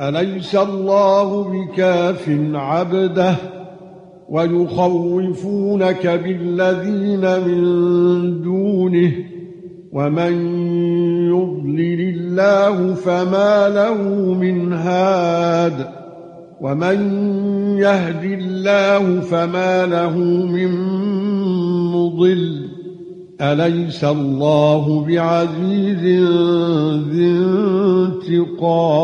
أليس الله بكاف عبده ويخوفونك بالذين من دونه ومن يضلل الله فما له من هاد ومن يهد الله فما له من مضل أليس الله بعزيز ذي انتقام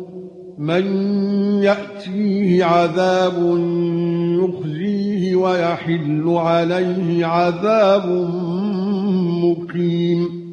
من ياتيه عذاب يخزيه ويحل عليه عذاب مقيم